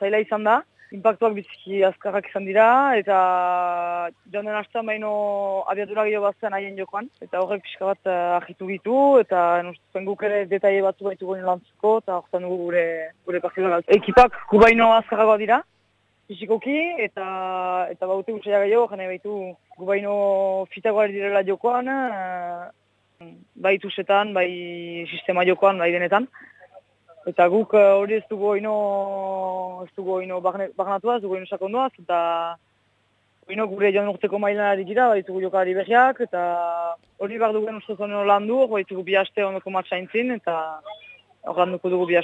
zaila izan da. Impaktuak biziki azkarrak izan dira, eta joan den hastan baino abiatura gehiago batzen haien jokoan. Eta horrek pixka bat uh, ahitu gitu, eta nustuen guk ere detaile batzu baitu guen lantzeko, eta horretan dugu gure, gure partida galtu. Ekipak gubaino azkarragoa dira, fizikoki, eta eta baute gutxea gehiago, jene baitu gubaino fitagoa direla jokoan, uh, bai tusetan, bai sistema jokoan, bai denetan. Eta guk hori ez dugu oino, ez dugu oino bagnatuaz, dugu oino sakonduaz, eta oino gure joan urteko mailan ari gira, baitugu jokari berriak, eta hori behar dugu ustez oino lan du, baitugu bi haste ondoko matxaintzin, eta hor dugu bi